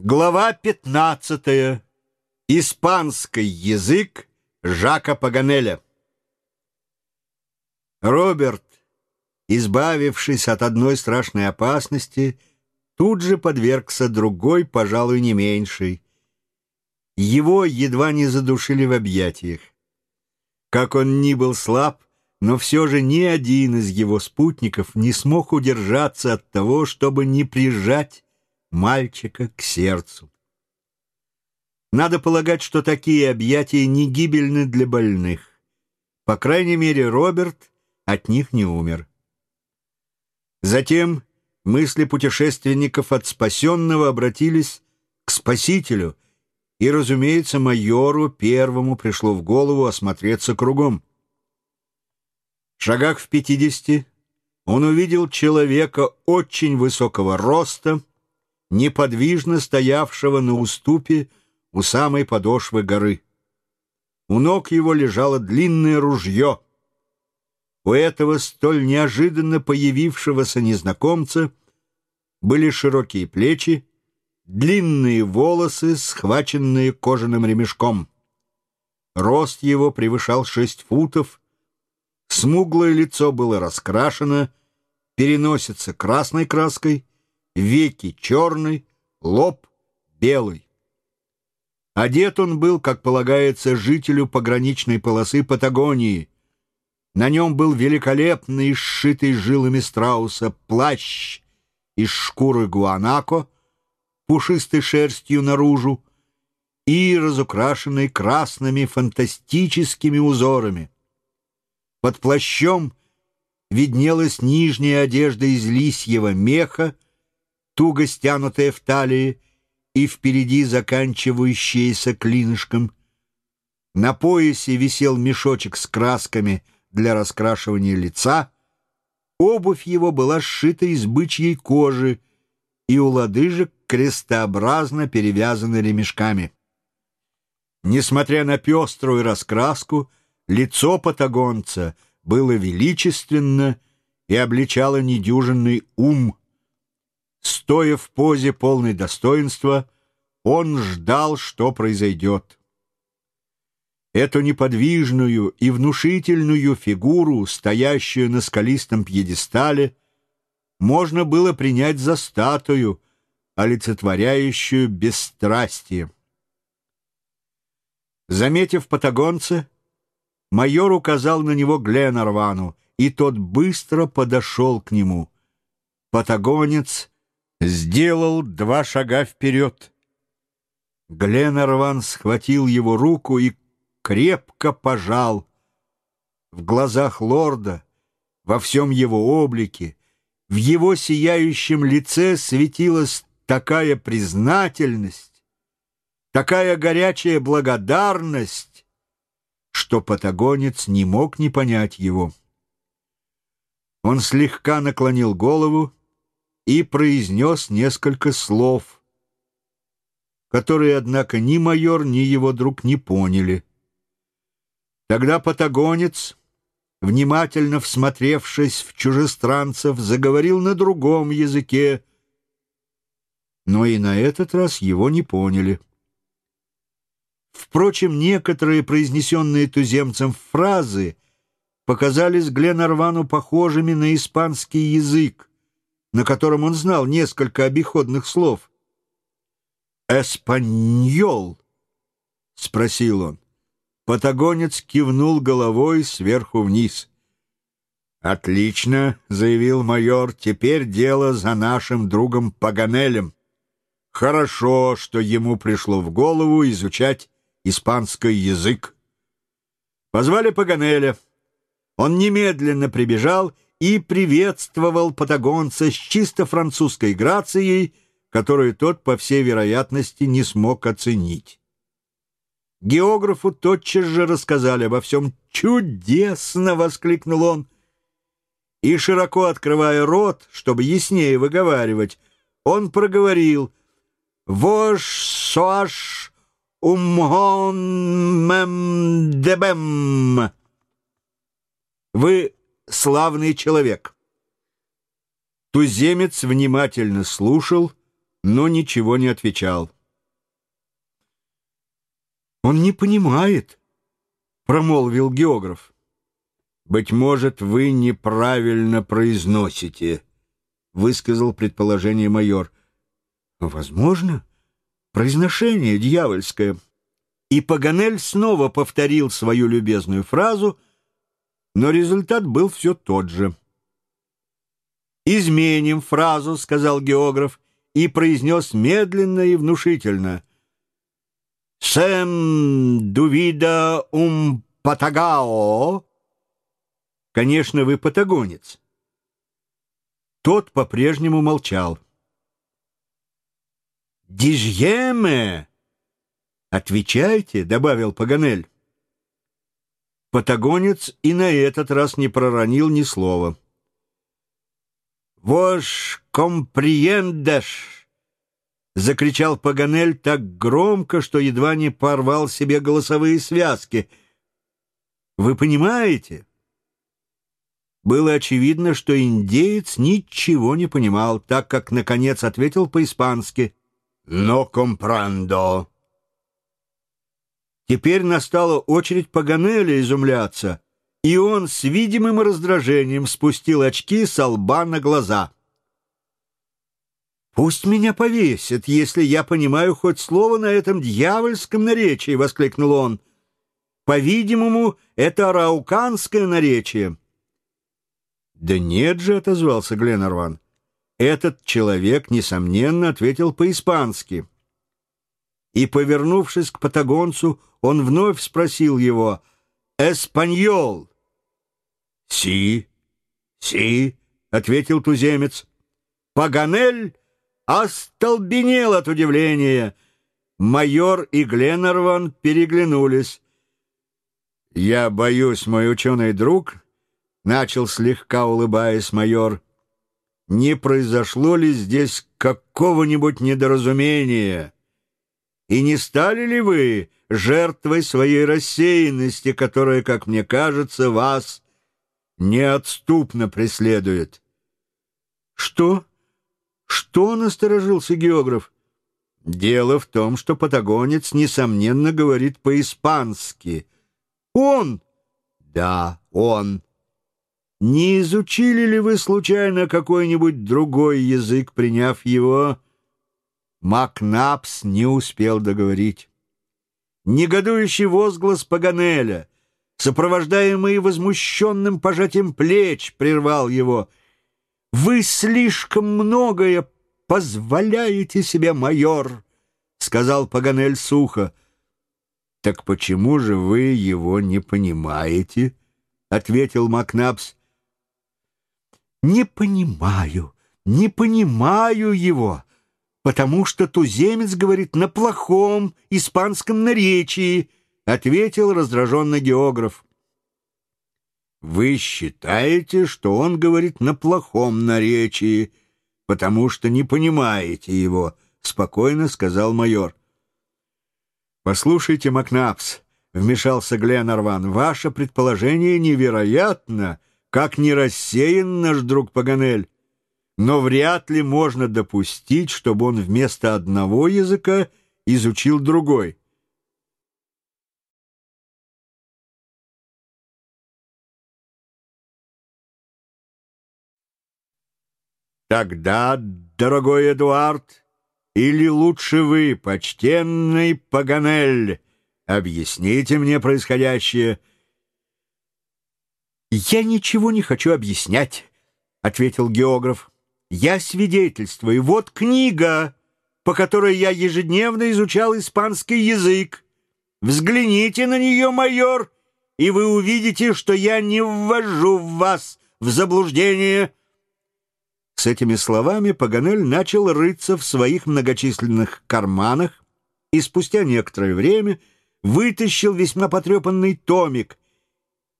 Глава 15. Испанский язык Жака Паганеля. Роберт, избавившись от одной страшной опасности, тут же подвергся другой, пожалуй, не меньшей. Его едва не задушили в объятиях. Как он ни был слаб, но все же ни один из его спутников не смог удержаться от того, чтобы не прижать мальчика к сердцу. Надо полагать, что такие объятия не гибельны для больных. По крайней мере, Роберт от них не умер. Затем мысли путешественников от спасенного обратились к спасителю, и, разумеется, майору первому пришло в голову осмотреться кругом. В шагах в пятидесяти он увидел человека очень высокого роста, неподвижно стоявшего на уступе у самой подошвы горы. У ног его лежало длинное ружье. У этого столь неожиданно появившегося незнакомца были широкие плечи, длинные волосы, схваченные кожаным ремешком. Рост его превышал шесть футов, смуглое лицо было раскрашено, переносится красной краской, веки черный, лоб белый. Одет он был, как полагается, жителю пограничной полосы Патагонии. На нем был великолепный, сшитый жилами страуса, плащ из шкуры гуанако, пушистой шерстью наружу и разукрашенный красными фантастическими узорами. Под плащом виднелась нижняя одежда из лисьего меха, туго стянутая в талии и впереди заканчивающаяся клинышком. На поясе висел мешочек с красками для раскрашивания лица. Обувь его была сшита из бычьей кожи, и у лодыжек крестообразно перевязаны ремешками. Несмотря на пеструю раскраску, лицо патагонца было величественно и обличало недюжинный ум — Стоя в позе полной достоинства, он ждал, что произойдет. Эту неподвижную и внушительную фигуру, стоящую на скалистом пьедестале, можно было принять за статую, олицетворяющую бесстрастие. Заметив патагонца, майор указал на него Гленарвану, и тот быстро подошел к нему. Патагонец сделал два шага вперед. Гленарван схватил его руку и крепко пожал. В глазах лорда, во всем его облике, в его сияющем лице светилась такая признательность, такая горячая благодарность, что патагонец не мог не понять его. Он слегка наклонил голову, и произнес несколько слов, которые, однако, ни майор, ни его друг не поняли. Тогда патагонец, внимательно всмотревшись в чужестранцев, заговорил на другом языке, но и на этот раз его не поняли. Впрочем, некоторые произнесенные туземцем фразы показались Гленарвану похожими на испанский язык, на котором он знал несколько обиходных слов. «Эспаньол?» — спросил он. Патагонец кивнул головой сверху вниз. «Отлично», — заявил майор, — «теперь дело за нашим другом Паганелем. Хорошо, что ему пришло в голову изучать испанский язык». Позвали Паганеля. Он немедленно прибежал и приветствовал патагонца с чисто французской грацией, которую тот, по всей вероятности, не смог оценить. Географу тотчас же рассказали обо всем. «Чудесно!» — воскликнул он. И, широко открывая рот, чтобы яснее выговаривать, он проговорил «Вош соаш умгон мем дебем». «Вы славный человек». Туземец внимательно слушал, но ничего не отвечал. «Он не понимает», — промолвил географ. «Быть может, вы неправильно произносите», — высказал предположение майор. «Возможно, произношение дьявольское». И Паганель снова повторил свою любезную фразу, но результат был все тот же. «Изменим фразу», — сказал географ, и произнес медленно и внушительно. «Сэм дувида ум патагао». «Конечно, вы патагонец». Тот по-прежнему молчал. «Дижьеме!» «Отвечайте», — добавил Паганель. Патагонец и на этот раз не проронил ни слова. «Вож комприендеш!» — закричал Паганель так громко, что едва не порвал себе голосовые связки. «Вы понимаете?» Было очевидно, что индеец ничего не понимал, так как, наконец, ответил по-испански «Но компрандо». Теперь настала очередь Паганеля изумляться — и он с видимым раздражением спустил очки со лба на глаза. «Пусть меня повесят, если я понимаю хоть слово на этом дьявольском наречии!» — воскликнул он. «По-видимому, это арауканское наречие». «Да нет же», — отозвался Гленнерван. «Этот человек, несомненно, ответил по-испански». И, повернувшись к патагонцу, он вновь спросил его «Эспаньол, «Си, си», — ответил туземец. Паганель остолбенел от удивления. Майор и Гленнерван переглянулись. «Я боюсь, мой ученый друг», — начал слегка улыбаясь майор, «не произошло ли здесь какого-нибудь недоразумения? И не стали ли вы жертвой своей рассеянности, которая, как мне кажется, вас неотступно преследует. Что? Что насторожился географ? Дело в том, что патагонец, несомненно, говорит по-испански. Он? Да, он. Не изучили ли вы случайно какой-нибудь другой язык, приняв его? Макнапс не успел договорить. Негодующий возглас Паганеля — сопровождаемый возмущенным пожатием плеч, прервал его. «Вы слишком многое позволяете себе, майор», — сказал Паганель сухо. «Так почему же вы его не понимаете?» — ответил Макнапс. «Не понимаю, не понимаю его, потому что туземец говорит на плохом испанском наречии», ответил раздраженный географ. «Вы считаете, что он говорит на плохом наречии, потому что не понимаете его», — спокойно сказал майор. «Послушайте, Макнапс», — вмешался Гленарван, — «ваше предположение невероятно, как не рассеян наш друг Паганель, но вряд ли можно допустить, чтобы он вместо одного языка изучил другой». Тогда, дорогой Эдуард, или лучше вы, почтенный Паганель, объясните мне происходящее. «Я ничего не хочу объяснять», — ответил географ. «Я свидетельствую. Вот книга, по которой я ежедневно изучал испанский язык. Взгляните на нее, майор, и вы увидите, что я не ввожу вас в заблуждение». С этими словами Паганель начал рыться в своих многочисленных карманах и спустя некоторое время вытащил весьма потрепанный томик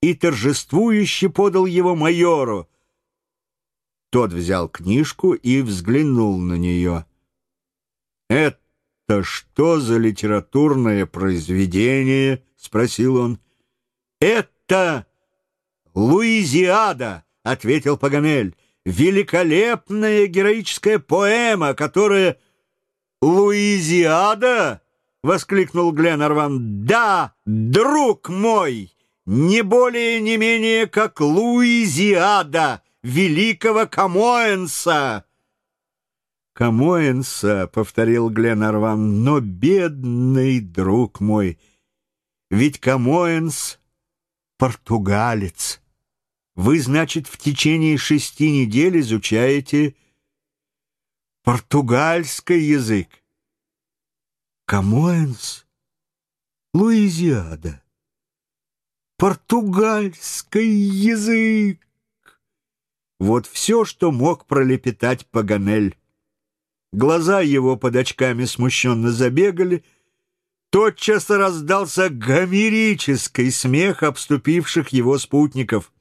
и торжествующе подал его майору. Тот взял книжку и взглянул на нее. «Это что за литературное произведение?» — спросил он. «Это Луизиада», — ответил Паганель великолепная героическая поэма, которая Луизиада?» — воскликнул Гленарван. «Да, друг мой, не более не менее, как Луизиада, великого Камоэнса!» «Камоэнса», — повторил Гленарван, — «но бедный друг мой, ведь Камоэнс — португалец. Вы, значит, в течение шести недель изучаете португальский язык. Камоэнс, Луизиада, португальский язык. Вот все, что мог пролепетать Паганель. Глаза его под очками смущенно забегали. Тотчас раздался гомерический смех обступивших его спутников.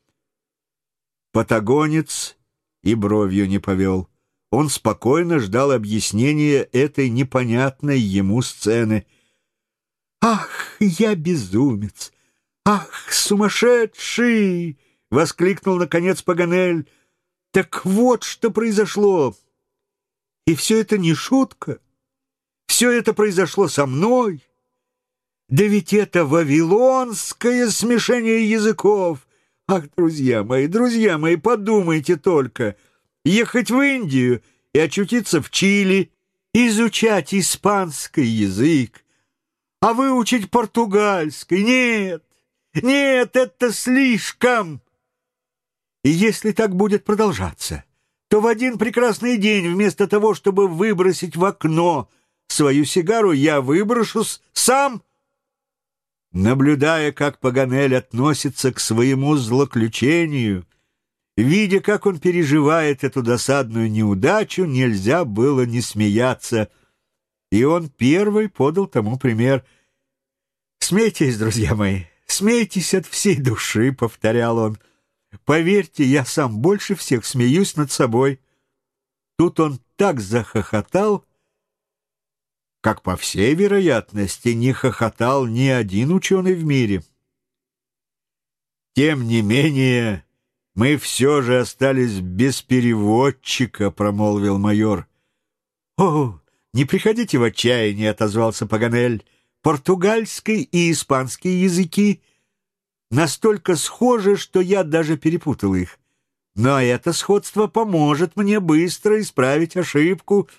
Патагонец и бровью не повел. Он спокойно ждал объяснения этой непонятной ему сцены. «Ах, я безумец! Ах, сумасшедший!» — воскликнул, наконец, Паганель. «Так вот, что произошло!» И все это не шутка. Все это произошло со мной. Да ведь это вавилонское смешение языков. Ах, друзья мои, друзья мои, подумайте только. Ехать в Индию и очутиться в Чили, изучать испанский язык, а выучить португальский. Нет, нет, это слишком. И если так будет продолжаться то в один прекрасный день вместо того, чтобы выбросить в окно свою сигару, я выброшусь сам, наблюдая, как Паганель относится к своему злоключению, видя, как он переживает эту досадную неудачу, нельзя было не смеяться, и он первый подал тому пример. «Смейтесь, друзья мои, смейтесь от всей души», — повторял он, — Поверьте, я сам больше всех смеюсь над собой. Тут он так захохотал, как, по всей вероятности, не хохотал ни один ученый в мире. Тем не менее, мы все же остались без переводчика, промолвил майор. О, не приходите в отчаяние, отозвался Паганель. Португальский и испанский языки — настолько схожи, что я даже перепутал их. Но это сходство поможет мне быстро исправить ошибку,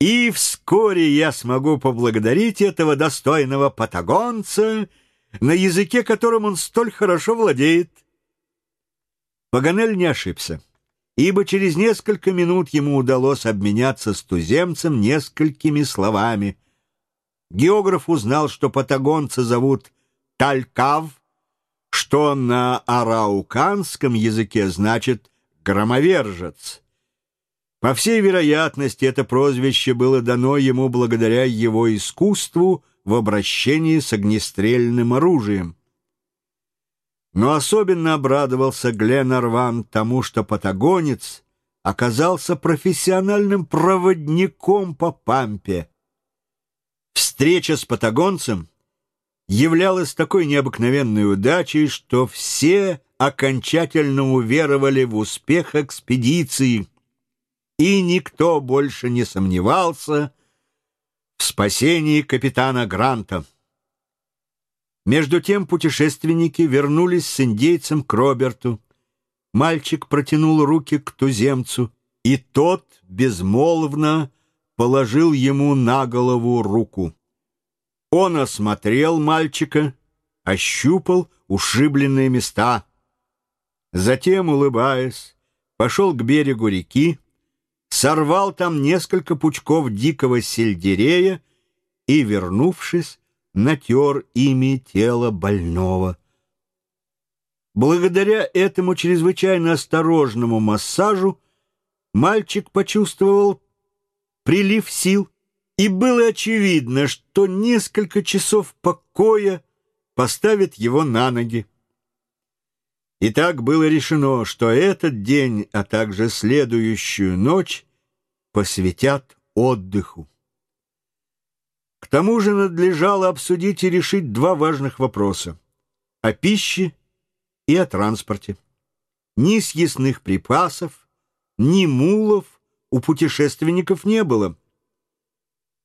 и вскоре я смогу поблагодарить этого достойного патагонца, на языке которым он столь хорошо владеет. Паганель не ошибся, ибо через несколько минут ему удалось обменяться с туземцем несколькими словами. Географ узнал, что патагонца зовут Талькав, что на арауканском языке значит «громовержец». По всей вероятности, это прозвище было дано ему благодаря его искусству в обращении с огнестрельным оружием. Но особенно обрадовался Гленарван тому, что патагонец оказался профессиональным проводником по пампе. Встреча с патагонцем — являлась такой необыкновенной удачей, что все окончательно уверовали в успех экспедиции, и никто больше не сомневался в спасении капитана Гранта. Между тем путешественники вернулись с индейцем к Роберту. Мальчик протянул руки к туземцу, и тот безмолвно положил ему на голову руку. Он осмотрел мальчика, ощупал ушибленные места. Затем, улыбаясь, пошел к берегу реки, сорвал там несколько пучков дикого сельдерея и, вернувшись, натер ими тело больного. Благодаря этому чрезвычайно осторожному массажу мальчик почувствовал прилив сил и было очевидно, что несколько часов покоя поставит его на ноги. И так было решено, что этот день, а также следующую ночь посвятят отдыху. К тому же надлежало обсудить и решить два важных вопроса — о пище и о транспорте. Ни съестных припасов, ни мулов у путешественников не было —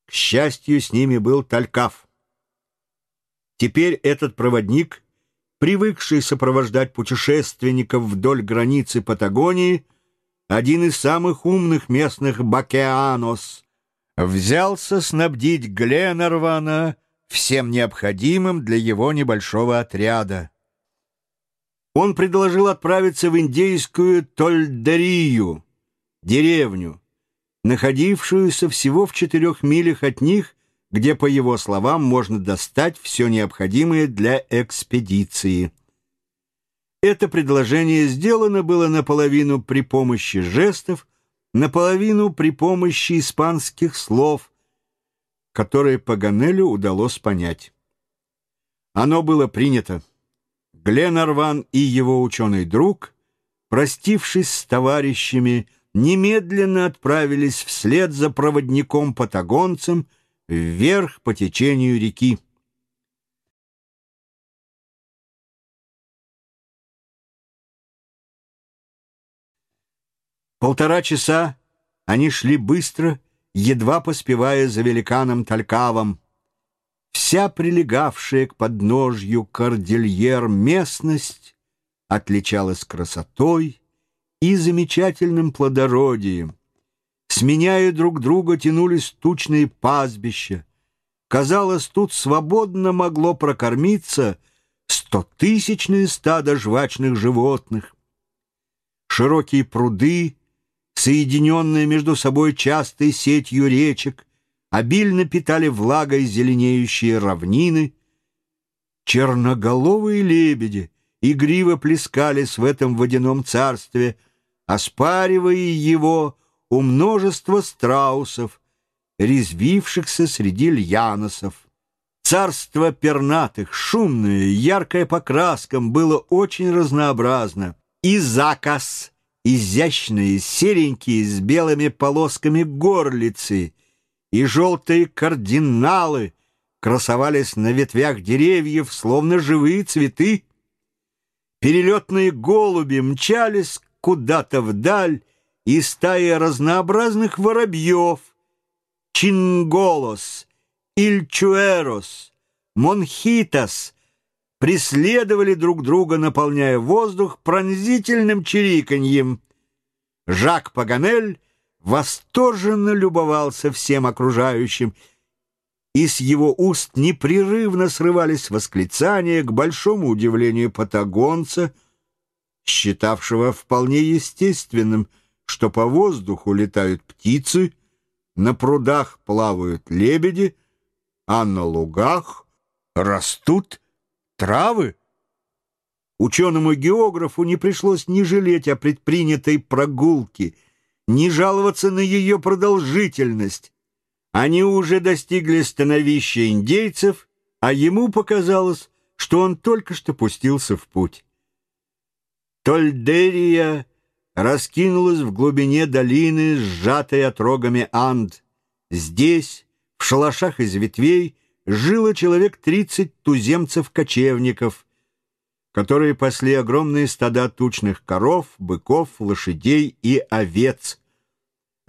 К счастью, с ними был Талькав. Теперь этот проводник, привыкший сопровождать путешественников вдоль границы Патагонии, один из самых умных местных бакеанос, взялся снабдить Гленнервана всем необходимым для его небольшого отряда. Он предложил отправиться в индейскую Тольдерию, деревню, находившуюся всего в четырех милях от них, где, по его словам, можно достать все необходимое для экспедиции. Это предложение сделано было наполовину при помощи жестов, наполовину при помощи испанских слов, которые Паганелю удалось понять. Оно было принято. Гленарван и его ученый друг, простившись с товарищами, немедленно отправились вслед за проводником-патагонцем вверх по течению реки. Полтора часа они шли быстро, едва поспевая за великаном Талькавом. Вся прилегавшая к подножью кордильер местность отличалась красотой и замечательным плодородием. Сменяя друг друга, тянулись тучные пастбища. Казалось, тут свободно могло прокормиться стотысячное стадо жвачных животных. Широкие пруды, соединенные между собой частой сетью речек, обильно питали влагой зеленеющие равнины. Черноголовые лебеди игриво плескались в этом водяном царстве, оспаривая его у множества страусов, резвившихся среди льяносов. Царство пернатых, шумное, яркое по краскам, было очень разнообразно. И заказ, изящные, серенькие, с белыми полосками горлицы — и желтые кардиналы красовались на ветвях деревьев, словно живые цветы. Перелетные голуби мчались куда-то вдаль, и стая разнообразных воробьев — Чинголос, Ильчуэрос, Монхитас — преследовали друг друга, наполняя воздух пронзительным чириканьем. Жак Паганель восторженно любовался всем окружающим, и с его уст непрерывно срывались восклицания к большому удивлению патагонца, считавшего вполне естественным, что по воздуху летают птицы, на прудах плавают лебеди, а на лугах растут травы. Ученому-географу не пришлось ни жалеть о предпринятой прогулке — не жаловаться на ее продолжительность. Они уже достигли становища индейцев, а ему показалось, что он только что пустился в путь. Тольдерия раскинулась в глубине долины, сжатой отрогами Анд. Здесь, в шалашах из ветвей, жило человек тридцать туземцев-кочевников, которые пасли огромные стада тучных коров, быков, лошадей и овец,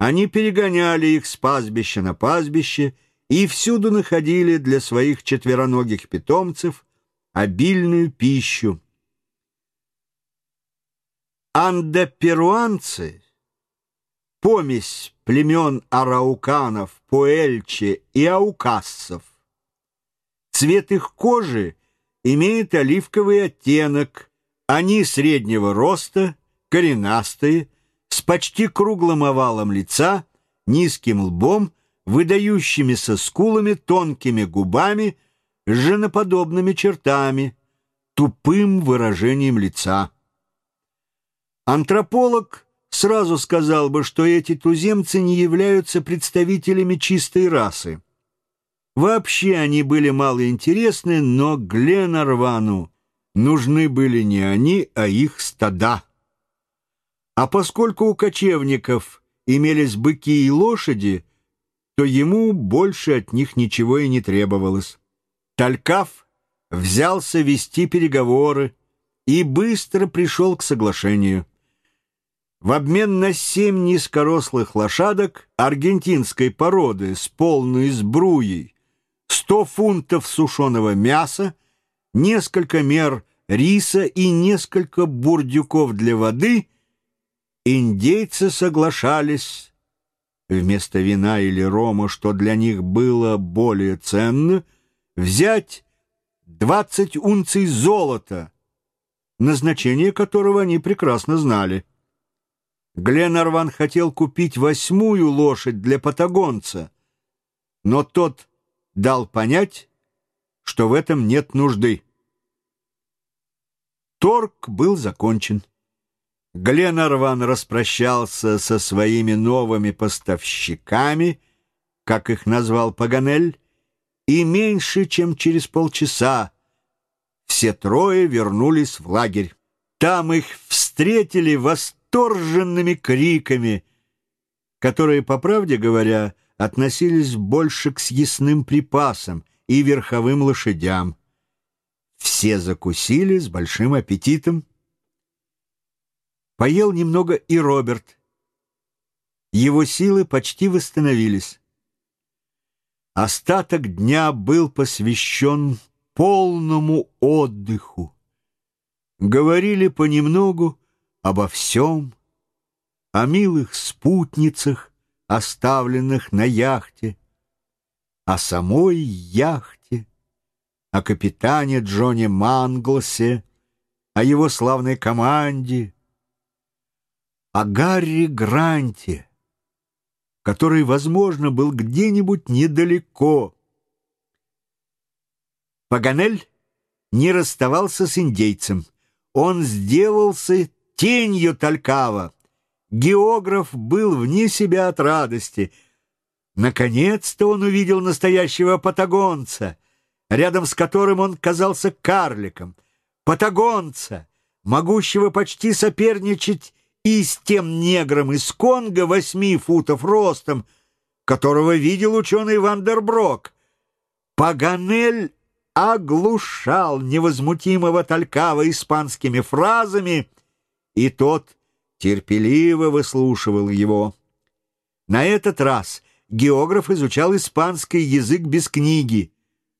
они перегоняли их с пастбища на пастбище и всюду находили для своих четвероногих питомцев обильную пищу. Андоперуанцы, помесь племен арауканов, пуэльче и аукассов, цвет их кожи имеет оливковый оттенок, они среднего роста, коренастые, с почти круглым овалом лица, низким лбом, выдающимися скулами, тонкими губами, женоподобными чертами, тупым выражением лица. Антрополог сразу сказал бы, что эти туземцы не являются представителями чистой расы. Вообще они были мало интересны, но Гленарвану нужны были не они, а их стада. А поскольку у кочевников имелись быки и лошади, то ему больше от них ничего и не требовалось. Талькав взялся вести переговоры и быстро пришел к соглашению. В обмен на семь низкорослых лошадок аргентинской породы с полной сбруей, сто фунтов сушеного мяса, несколько мер риса и несколько бурдюков для воды, индейцы соглашались вместо вина или рома, что для них было более ценно, взять двадцать унций золота, назначение которого они прекрасно знали. Гленарван хотел купить восьмую лошадь для патагонца, но тот дал понять, что в этом нет нужды. Торг был закончен. Гленарван распрощался со своими новыми поставщиками, как их назвал Паганель, и меньше чем через полчаса все трое вернулись в лагерь. Там их встретили восторженными криками, которые, по правде говоря, относились больше к съестным припасам и верховым лошадям. Все закусили с большим аппетитом. Поел немного и Роберт. Его силы почти восстановились. Остаток дня был посвящен полному отдыху. Говорили понемногу обо всем, о милых спутницах, оставленных на яхте, о самой яхте, о капитане Джоне Манглсе, о его славной команде, о Гарри Гранте, который, возможно, был где-нибудь недалеко. Паганель не расставался с индейцем. Он сделался тенью Талькава. Географ был вне себя от радости. Наконец-то он увидел настоящего патагонца, рядом с которым он казался карликом. Патагонца, могущего почти соперничать и с тем негром из Конго восьми футов ростом, которого видел ученый Вандерброк. Паганель оглушал невозмутимого Талькава испанскими фразами, и тот терпеливо выслушивал его. На этот раз географ изучал испанский язык без книги.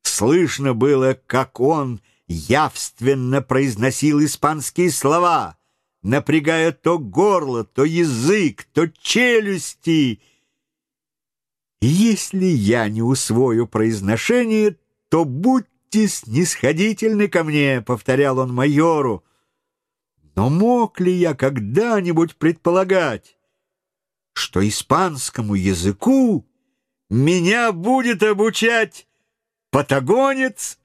Слышно было, как он явственно произносил испанские слова — напрягая то горло, то язык, то челюсти. Если я не усвою произношение, то будьте снисходительны ко мне, — повторял он майору. Но мог ли я когда-нибудь предполагать, что испанскому языку меня будет обучать патагонец